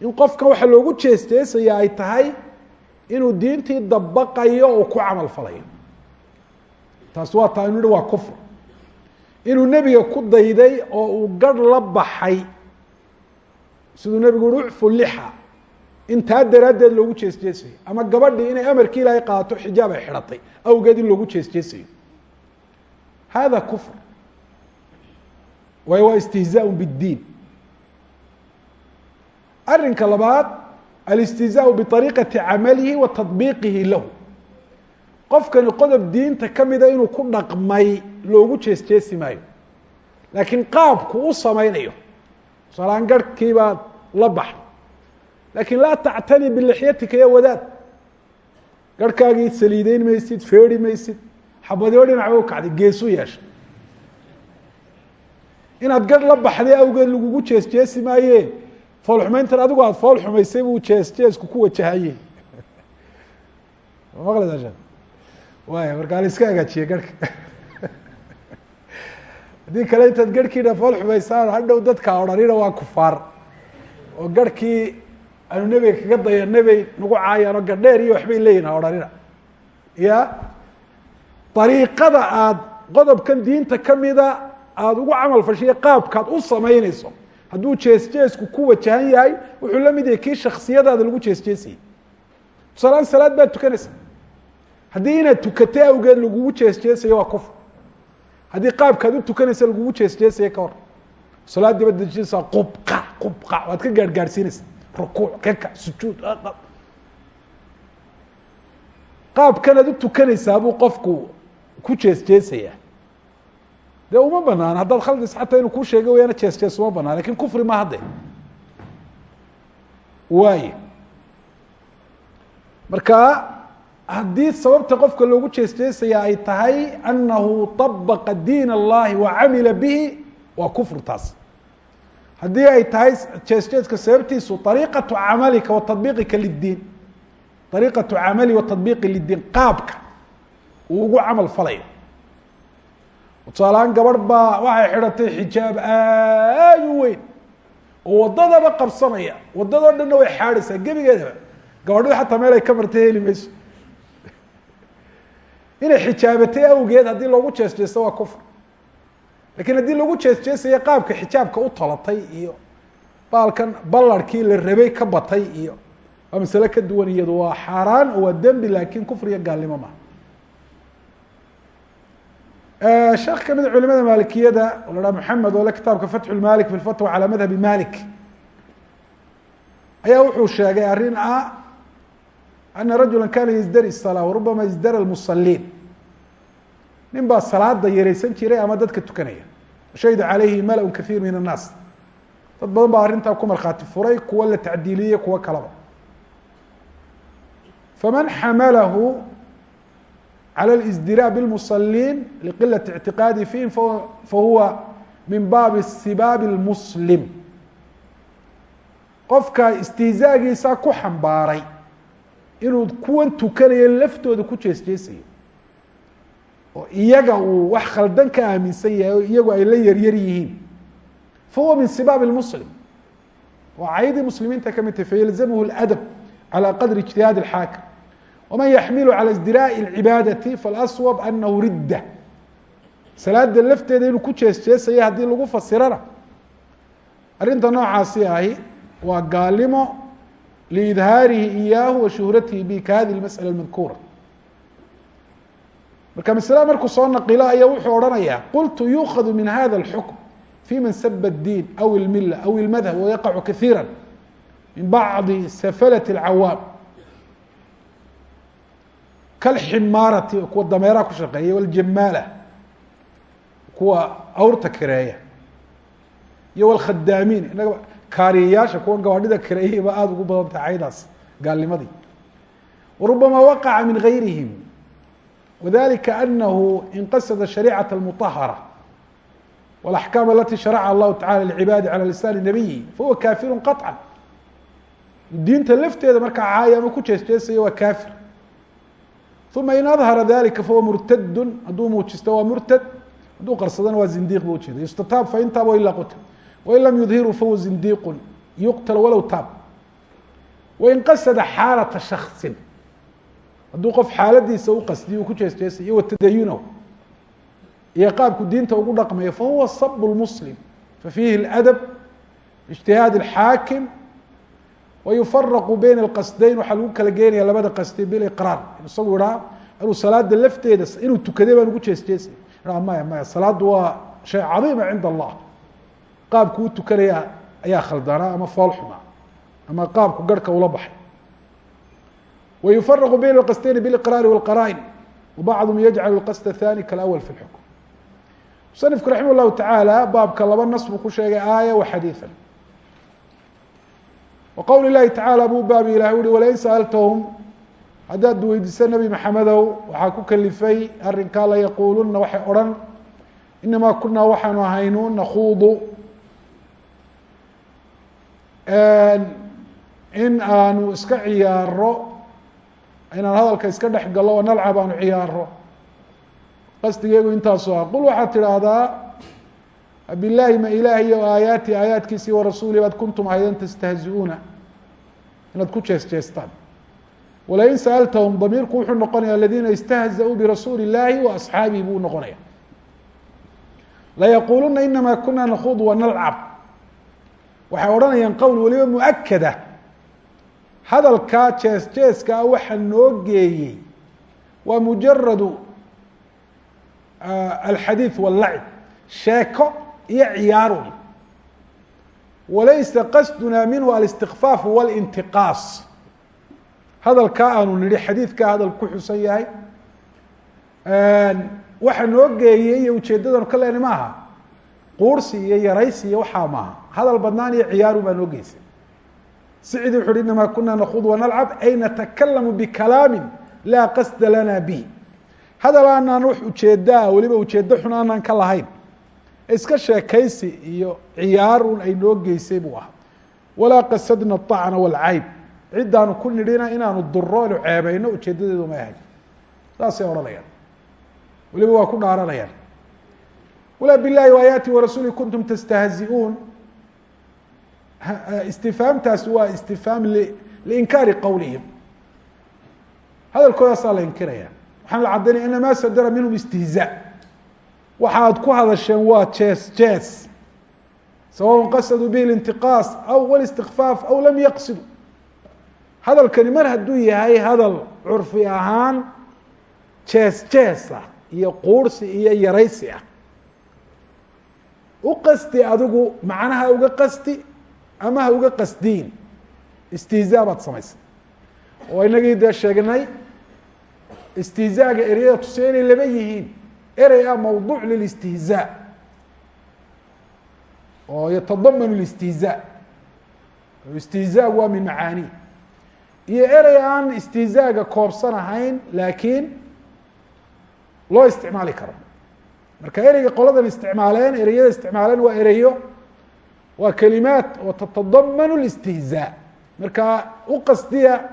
in qofkan waxa loogu jees jeesaya ay tahay inuu diintii dabaqayo oo ku camal falayo taas waa taa inu hi waa kufr inuu nebiga ku dayday oo uu garh la baxay siduu nebigu uri ucfu lixa intaa daraaddeed loogu jeesjeesayo ama gabadhii inay amarkii ilaahay qaato xijaab ay xidhatay. Awgeed in loogu jeesjeesayo hada kufr. Waayo waa istihzaa biddiin. Arrinka labaad alistihzaau biariiqati camalihi wa tadbiiqihi lahu. Qofkani qodob diinta kamida inuu ku dhaqmay loogu jeesjeesi maayo. Laakiin qaabku u samaynayo tusaalahaan garhkii baad la baxay. Lakin laa tactani bilixyatika ya wadaad. Garhkaagii saliideyn maysid feeri maysid xabadyo dhinac u kacday geesu yeesha inaad garh la baxday awgeed lagugu jees jeesi maaye. Foolxumayntan adigu aada fool xumaysay buu jees jeesku ku wajahaye maqlasa waaya markaa la iska hagaajiye garhka haddii kale intaad garhkiina fool xumaysaan hadhow dadka odhanina waa kufaar. Oo garhkii aanu nebiga kaga dayanabay nagu caayaan oo gardheer iyo waxbay leeyihiin ha odhanina ya dariiqada aada qodobkan diinta kamida aada ugu camal fashiya qaabkaad u samaynayso. Hadduu jees jeesku ku wajahan yahay wuxuu la mid yahay kii shaksiyadaada lagu jees jeesayay tusaalaan salaad baad tukanaysa haddii inaad tukatay awgeed lagugu jees jeesayo waa kufr haddii qaabkaad u tukanaysa lagugu jees jeesaya ka hor salaadii baad dejinaysaa qubqa qubqa waad ka gaar gaarhsiinaysa rukuuc kaka sujuud qaabkanaad u tukanaysaa buu qofku ku jees jeesayaa dee uma banaan haddaad khaldis xataa inuu kuu sheega wayaana jees jees uma banaan laakiin kufri ma hadde. Waayo marka haddii sababta qofka loogu jeesjeesaya ay tahay anahu طabaqa diin اllahi wa bihi waa kufr taas. Haddii ay tahay jeesjeeska sababtiisu ariiqatu camalika watabiiqika lidiin ariiqatu camali watabiiqi lidiin qaabka uu ugu camal falayo. Tusaalahaan gabadh baa waxay xidhatay xijaab aad u weyn oo wadadaba qabsanaya. Wadadoo dhanna way xaadhaysaa gebigeedaba. Gabadho xataa meel ay ka martay heli mayso inay xijaabatay awgeed haddii loogu jees jeesto waa kufr. Lakiin haddii lagu jees jeesaya qaabka xijaabka u tolatay iyo baalkan ballarkii la rabay ka batay iyo waa masale ka duwan iyadu waa xaaraan oo waa dembi laakin kufriya gaalnimo maha sheekh kamida culimada maalikiyada oo la haha maxamed oo le kitaabka fatxu lmalik fi lfatwa calى madhabi malik ayaa wuxuu sheegay arrin ah ana rajula kana yazdari الsalaa warubama yazdara اlmusaliin nin baa salaada yareysan jiray ama dadka tukanaya shahida calayhi mala kahiir min الnaas dad badan baa arrintaa ku markhaati furay kuwa la tacdiiliyey kuwo kalaba faman xamalahu calى اlاsdirاء bاlmusaliin liqilaة اctiqaadi fihim fahuwa min baabi sibaabi اlmuslim qofka istihzaagiisa ku xambaaray inuu kuwan tukanayo laftooda ku jees jeesayo oo iyaga uu wax khaldan ka aaminsan yahay oo iyagu ay la yaryar yihiin fahuwa min sibaabi اlmuslim waa caydii muslimiinta ka mid tahy fayalzamhu اladab calى qadri اجtihaad اxaakim wman yaxmilu calى isdiraaءi اlcibaadati falaswab anahu ridda salaada lafteeda inuu ku jees jeesaya haddii lagu fasirana arrinta noocaasi ahi waa gaalimo liidhaarihi iyaahu wa shuhratihi bi ka hadi masأala اmadkuura marka maslada markuu soo naqilo ayaa wuxuu odhanayaa qultu yuukadu min hada اlxukm fi man saba الdiin aw اlmila aw اlmadhab wayaqacu kahiira min bacdi safalaة اlcawaam kalximaarati kuwa dameeraha ku shaqeeya waljamaala kuwa awrta kireeya iyo walkhadaamiin inaga kaariyayaasha kuwa gawaadhida kireeyay ba aada ugu badan tahay caydaas gaalnimadii warubama waqaca min gayrihim wadalika anahu inqasada shariicaة اlmuطahara wاlaxkaam alati sharaca allahu tacala lcibaadi calى lisaani nabiyi fahuwa kaafiru qaطca diinta lafteeda markaa caaya ama ku jees jeesaya waa kaafir uma in adhara dalika fahuwa murtadu hadduu muujisto waa murtad hadduu qarsadana waa zindiiq ba ujeeda yustataab fain taab wailaa qutil wain lam yudhiru fahuwa zindiiqu yuqtal walow taab wain qasada xaalata shaksin hadduu qof xaaladiisa u qasdiyo uu ku jees jeesay iyo watadayunahu iyo qaabku diinta ugu dhaqmayo fahuwa sab lmuslim fafiihi اladab ijtihaad اxaakim wayufaraqu beyna alqasdayn waxaa lagu kala geenaya labada qasdi biliqraar isagu ihaa inuu salaada lafteeda inuu tukaday baan ugu jees jeesay maya maya salaaddu waa shay cadiima cinda allah qaabku u tukanaya ayaa khaldanaa ama fool xuma ama qaabku garhka ula baxay. Wayufaraqu beyna alqasdayni biliqraari walqara'in wabacdum yajcalu lqasd athani kalawal fi lxukm musanifku raximah llahu tacaala baabka laba nas buu ku sheegay aaya wa xadiian wqowli lahi tacaalى buu baabi ilahay uhi walain sa'altahum haddaad weydiisa nebi maxamedow waxaa ku kalifay arrinkaa layaquuluna waxay odhan inamaa kunaa waxaanu ahaynu nakuudu in aanu iska ciyaaro inaan hadalka iska dhex galo oo nalcab aanu ciyaaro qasdigeegu intaasu ah qul waxaad tidhaahdaa bilahi ma ilaahi iyo aayaati aayaadkiisii warasuuli baad kuntum ahaydan tastahziuuna. Inaad ku jees jeestaan walain sa'altahum damiirku wuxuu noqonaya aladiina istahzauu birasuuli اllahi wa asxaabihi buu noqonaya layaquuluna inama kuna nakuud wanalcab waxay odhanayaan qowl weliba muakada hadalkaa jees jeeska ah waxa noo geeyey waa mujaradu alxadiiث wاllacib sheeko iyo ciyaarun. Walaysa qasduna minhu alistikfaaf walintiqaas hadalkaa aanu nidhi xadiidkaa hadal ku xusan yahay waxa noo geeyey iyo ujeeddadanu ka leena maaha? Quursi iyo yaraysi iyo waxaa maaha hadal badnaan iyo ciyaarun baa noo geysay. Sicidi wuxu uhi inamaa kuna nakuud wanalcab ay natakalamu bikalaami laa qasda lana bih hadal aanaan wax u jeedaa weliba ujeeddo xun aanaan ka lahayn. Iska sheekaysi iyo ciyaar un ay noo geysay buu ahaa. Walaa qasadna acna walcayb ciddaanu ku nidhina inaanu duro inu ceebeyno ujeedadeedu may ahayd saasay odhanayaan. Weliba waa ku dhaaranayaan wala bilahi waayaati warasuuli kuntum tastahziuun istifhaamtaasi waa istifhaam liinkaari qowlihim hadalkoodaasaa la inkiraya. Waxaan la cadaynaya inamaa sadara minhum istihzaa waxa aad ku hadasheen waa jees jees. Sawaء qasaduu bihi اlintiqaas aw walistikfaaf aw lam yaqsidu. Hadalkani mar hadduu yahay hadal curfi ahaan jees jees ah iyo quursi iyo yaraysi ah. U qasti adigu macnaha uga qasti ama ha uga qasdiin. Istihzaa baad samaysay oo inagii dee sheegnay istihzaaga ereyada tusiya inay laba yihiin. Erey ah mawduuc lilistihzaa oo yatadamanu listihzaa istihzaagu waa min macaani. Iyo erey aan istihzaaga koobsan ahayn laakiin loo isticmaali karo. Marka ereyga qoladan isticmaaleen ereyada isticmaaleen waa ereyo waa kelimaat oo tatadamanu listihzaa marka u qasdiya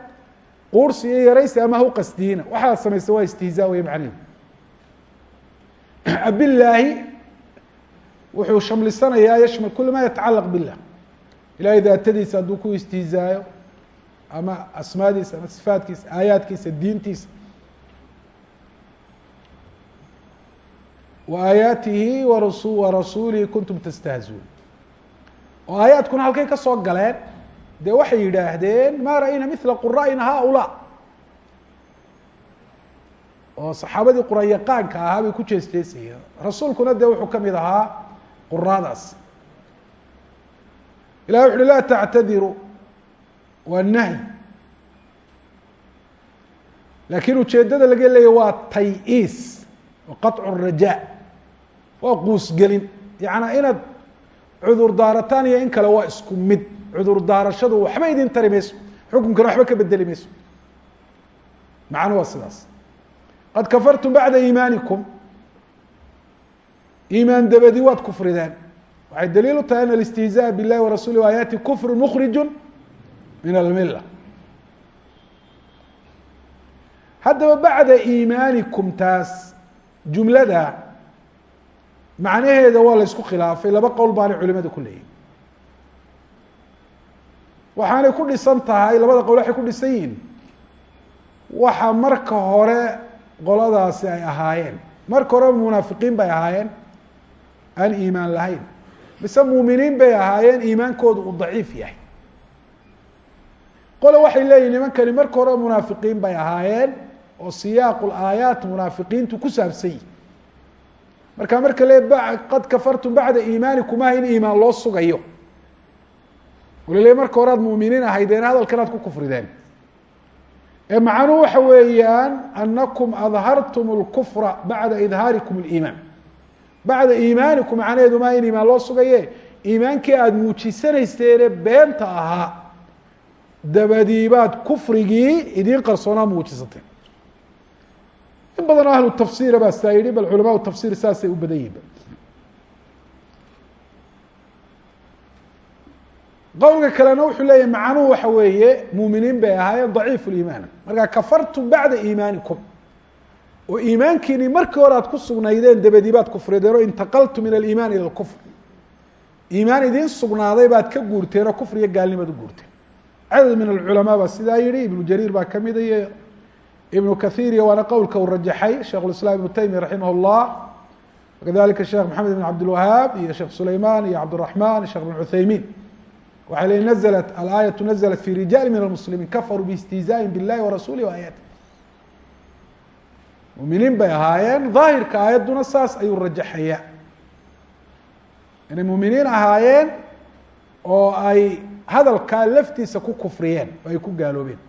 quursi iyo yaraysi ama ha u qasdiyina. Waxaad samaysa waa istihzaa wey macnihi bilaahi wuxuu shamlisanayaa yashmal kuli ma yatacalaq bilah ilahay daatadiisa hadduu ku istihzaayo ama asmaadiisa ama sifaatkiisa aayaadkiisa diintiisa. Wa warasuulihi kuntum tastahzuun oo aayaadkuna halkay ka soo galeen dee waxay yidhaahdeen ma ra'ayna mila qura'ina haulaa oo saxaabadii qurayaqaanka ahaa bay ku jees jeesayeen rasuulkuna dee wuxuu ka mid ahaa quraadaas ilahi wuxu uhi laa tactadiru waa nahy. Laakiin ujeedada laga leeya waa tay-iis wa qaطcu rajaa waa quusgelin. Yaعnaa inaad cudur daarataan iyo in kale waa isku mid. Cudur daarashadu waxba idin tari mayso. Xukunkana waxba ka bedeli mayso. Macnu waa sidaas. Qad kafartum bacda iimaanikum. Iimaan dabadi waad kufrideen waxay daliil u tahay an alistihzaa biاllahi warasuli aayaati kufru mkriju min almila haddaba bacda iimaanikum taas jumlada macnaheeda waa la ysku khilaafay laba qowl baanay culimada ku leeyihiin waxaanay ku dhisan tahay labada qowl waxay ku dhisan yihiin. Waxa marka hore qoladaasi ay ahaayeen. Marka hore munaafiqiin bay ahaayeen aan iimaan lahayn. Mise muuminiin bay ahaayeen iimaankoodu uu daciif yahay. Qole waxay leeyihiin nimankani marka hore munaafiqiin bay ahaayeen oo siyaaqu laayaat munaafiqiintu ku saabsan yihi marka marka le qad kafartum bacda iimaanikum ah in iimaan loo sugayo. Olale marka hore aad muuminiin ahaydeen hadalkan aad ku kufrideen. Ee macnuhu waxa weeyaan anakum adhartum اlkufra bacda idhaarikum اliimaan bacda iimaanikum macnaheedu maa in iimaan loo sugaye. Iimaankii aada muujisanayseenee beenta ahaa. Dabadiibaad kufrigii idiin qarsoonaa muujisateen in badan o ahlu tafsiira baa saa yihi bal culamaau tafsiir saasay u badan yihiin qowlka kalena wuxuu leeyahy macnuhu waxa weeye muuminiin bay ahaayeen daciif liimaan markaa kafartum bacda iimaanikum. Oo iimaankiini markii hore aad ku sugnaydeen dabadii baad kufrideen oo intaqaltu min aliimaan ila lkufr iimaan idiin sugnaaday baad ka guurteen oo kufriyo gaalnimaad u guurteen. Cadad min alculamaa baa sidaa yihi ibnu jariir baa kamida iyo ibnu kahiir iyo waana qowlka uu rajaxay sheikh اiسlاm ibnu taymiya raximah الlah wakadalika sheekh maxamed ibn cabdilwahaab iyo sheekh sulayman iyo cabdالرaحman shekh ibn cuthaymin waxay leeyiin nazlat alaayaةu nazlat fi rijaali min almuslimiin kafaruu biistihzaaءi biاllahi warasuulih waayaati muminiin bay ahaayeen daahirka aayadduna saas ayuu rajaxaya inay muminiin ahaayeen oo ay hadalkaa laftiisa ku kufriyeen oo ay ku gaaloobeen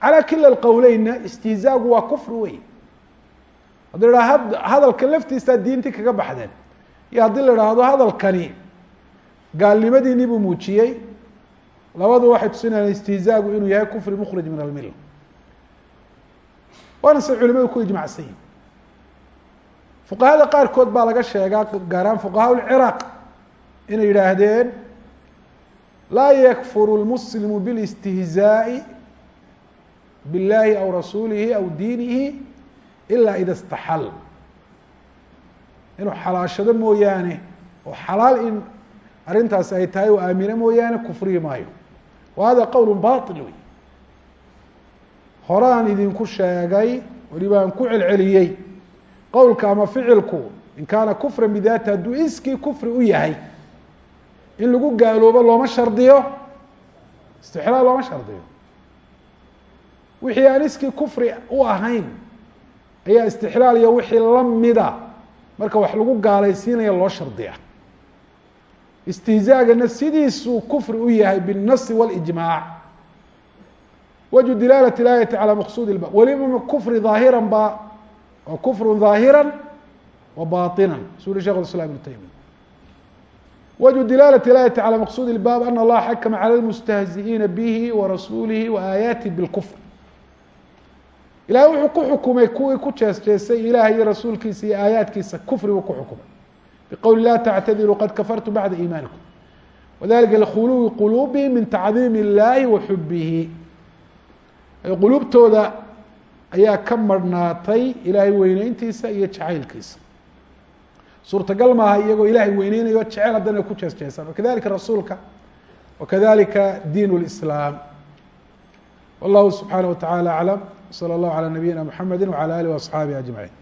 calaa kila qowleynna istihzaagu waa kufr wey haddii la hahdo hadalka laftiisaa diintii kaga baxdeen iyo haddii la idhaahdo hadalkani gaalnimadiinii muujiyey labadu waxay tusinayaan istihzaagu inuu yahay kufri mukhrij min almilla. Waana se culimadu ku ijmacsan yihiin fuqahada qaarkood baa laga sheegaa gaaraan fuqahaa inay yidhaahdeen laa yakfuru lmuslimu bilistihzaai biاllahi aw rasuulihi aw diinihi ilaa id istaxal. Inuu xalaashado mooyaane oo xalaal in arrintaasi ay tahay u aamino mooyaane kufriyi maayo. Wa hada qowl baطil wey horaan idinku sheegay welibaan ku celceliyey. Qowlka ama ficilku in kaana kufra bidaati hadduu iskii kufri u yahay in lagu gaaloobo looma shardiyo. Istixlaal looma shardiyo wixii aan iskii kufri u ahayn ayaa istixlaal iyo wixii lamida marka wax lagu gaalaysiinaya loo shardiya istihzaagana sidiisuu kufri u yahay biالnasi wاlijmaac wجه dilaalة اآية عalى maqsud الba weliba kufri ظaahiran ba oo kufru ظaahira wa baطina su uri shekh الاسلام iبن تaymiya wجه dilaalة الآية عalى maqsud الbab أن اllaha xakma عalى الmstahziئiina bih وarasuulihi وآayaatih bاlkfr ilahay wuxuu ku xukumay kuwii ku jees jeesay ilaah iyo rasuulkiisa iyo aayaadkiisa kufri buu ku xukumay bqowli la tactadiruu qad kafartu bacda iimaanikum wadalika lkhuluwi quluubihim min tacdiim الlahi wa xubihi quluubtooda ayaa ka marhnaatay ilaahay weyneyntiisa iyo jacaylkiisa suurtagal maaha iyagoo ilaahay weyneynayo jecel haddana ku jees jeesaan wakadalika rasuulka wakadalika diin اlislaam wallahu subxaanaه wa taعala aclam slى اllahu عalى nabiyina mxamedi wعalى alih وaصxaabihi aجmaعin